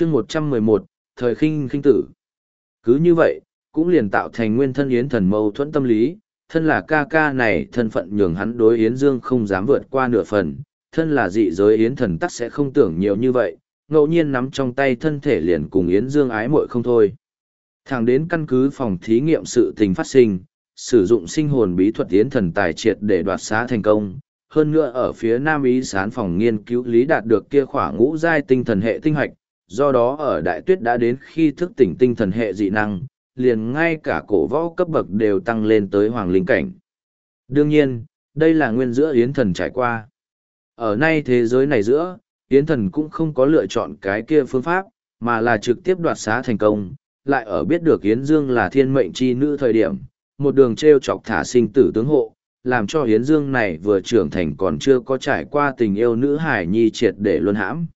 chương một trăm mười một, thời khinh khinh tử. Cứ như vậy, cũng liền tạo thành nguyên thân yến thần mâu thuẫn tâm lý, thân là ca ca này, thân phận nhường hắn đối yến dương không dám vượt qua nửa phần, thân là dị giới yến thần tắc sẽ không tưởng nhiều như vậy, ngẫu nhiên nắm trong tay thân thể liền cùng yến dương ái muội không thôi. Thẳng đến căn cứ phòng thí nghiệm sự tình phát sinh, sử dụng sinh hồn bí thuật yến thần tài triệt để đoạt xá thành công, hơn nữa ở phía nam ý sán phòng nghiên cứu lý đạt được kia khỏa ngũ giai tinh thần hệ tinh hạch do đó ở đại tuyết đã đến khi thức tỉnh tinh thần hệ dị năng, liền ngay cả cổ võ cấp bậc đều tăng lên tới hoàng linh cảnh. Đương nhiên, đây là nguyên giữa Yến Thần trải qua. Ở nay thế giới này giữa, Yến Thần cũng không có lựa chọn cái kia phương pháp, mà là trực tiếp đoạt xá thành công, lại ở biết được Yến Dương là thiên mệnh chi nữ thời điểm, một đường treo chọc thả sinh tử tướng hộ, làm cho Yến Dương này vừa trưởng thành còn chưa có trải qua tình yêu nữ hải nhi triệt để luân hãm.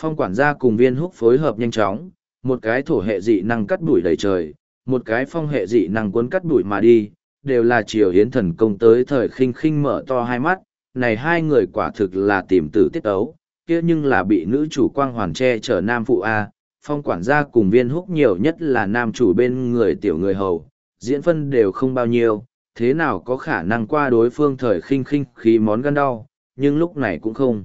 Phong quản gia cùng viên húc phối hợp nhanh chóng, một cái thổ hệ dị năng cắt đuổi đầy trời, một cái phong hệ dị năng cuốn cắt đuổi mà đi, đều là triều hiến thần công tới thời khinh khinh mở to hai mắt, này hai người quả thực là tìm tử tiết ấu, kia nhưng là bị nữ chủ quang hoàn che chở nam phụ A, phong quản gia cùng viên húc nhiều nhất là nam chủ bên người tiểu người hầu, diễn phân đều không bao nhiêu, thế nào có khả năng qua đối phương thời khinh khinh khí món gan đau, nhưng lúc này cũng không.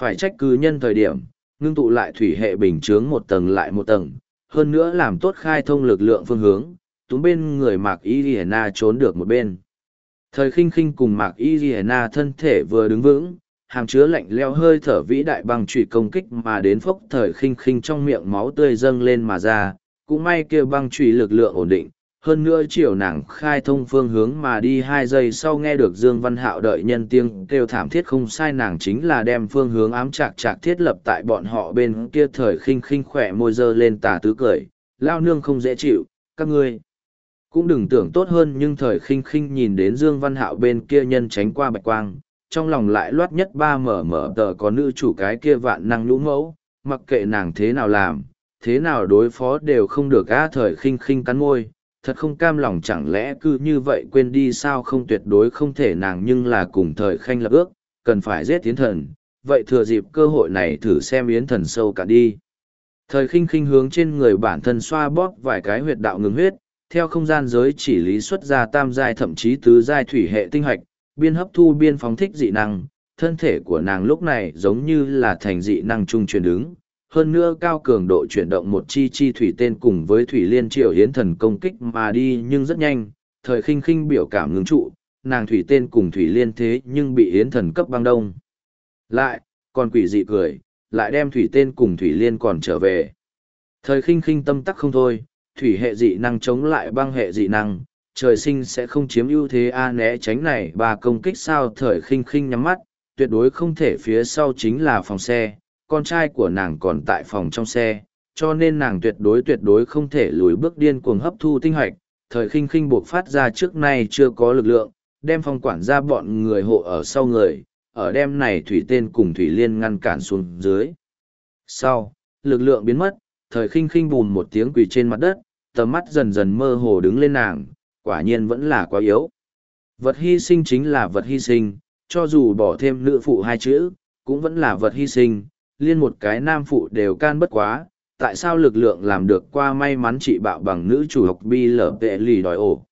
Phải trách cứ nhân thời điểm, ngưng tụ lại thủy hệ bình chướng một tầng lại một tầng, hơn nữa làm tốt khai thông lực lượng phương hướng, túm bên người Mạc Y trốn được một bên. Thời khinh khinh cùng Mạc Y thân thể vừa đứng vững, hàm chứa lạnh leo hơi thở vĩ đại băng trụy công kích mà đến phốc thời khinh khinh trong miệng máu tươi dâng lên mà ra, cũng may kia băng trụy lực lượng ổn định, hơn nữa chiều nàng khai thông phương hướng mà đi hai giây sau nghe được Dương Văn Hạo đợi nhân tiếng kêu thảm thiết không sai nàng chính là đem phương hướng ám chạc chạc thiết lập tại bọn họ bên kia thời khinh khinh khỏe môi dơ lên tà tứ cười, lao nương không dễ chịu, các ngươi. Cũng đừng tưởng tốt hơn nhưng thời khinh khinh nhìn đến Dương Văn Hạo bên kia nhân tránh qua bạch quang, trong lòng lại loát nhất ba mở mở tờ có nữ chủ cái kia vạn năng lũ mẫu, mặc kệ nàng thế nào làm, thế nào đối phó đều không được a thời khinh khinh cắn môi thật không cam lòng chẳng lẽ cứ như vậy quên đi sao không tuyệt đối không thể nàng nhưng là cùng thời khanh lập ước, cần phải giết tiến thần, vậy thừa dịp cơ hội này thử xem yến thần sâu cả đi. Thời khinh khinh hướng trên người bản thân xoa bóp vài cái huyệt đạo ngừng huyết, theo không gian giới chỉ lý xuất ra tam giai thậm chí tứ giai thủy hệ tinh hoạch, biên hấp thu biên phóng thích dị năng, thân thể của nàng lúc này giống như là thành dị năng trung truyền đứng, hơn nữa cao cường độ chuyển động một chi chi thủy tên cùng với thủy liên triệu hiến thần công kích mà đi nhưng rất nhanh, thời khinh khinh biểu cảm ngưng trụ, nàng thủy tên cùng thủy liên thế nhưng bị hiến thần cấp băng đông. Lại, còn quỷ dị cười, lại đem thủy tên cùng thủy liên còn trở về. Thời khinh khinh tâm tắc không thôi, thủy hệ dị năng chống lại băng hệ dị năng, trời sinh sẽ không chiếm ưu thế a né tránh này ba công kích sao thời khinh khinh nhắm mắt, tuyệt đối không thể phía sau chính là phòng xe, con trai của nàng còn tại phòng trong xe, cho nên nàng tuyệt đối tuyệt đối không thể lùi bước điên cuồng hấp thu tinh hoạch, thời khinh khinh buộc phát ra trước nay chưa có lực lượng, đem phong quản ra bọn người hộ ở sau người, ở đem này thủy tên cùng thủy liên ngăn cản xuống dưới. Sau, lực lượng biến mất, thời khinh khinh bùn một tiếng quỳ trên mặt đất, tầm mắt dần dần mơ hồ đứng lên nàng, quả nhiên vẫn là quá yếu. Vật hy sinh chính là vật hy sinh, cho dù bỏ thêm nữ phụ hai chữ, cũng vẫn là vật hy sinh, liên một cái nam phụ đều can bất quá, tại sao lực lượng làm được qua may mắn trị bạo bằng nữ chủ học bi lở vệ lì đòi ổ.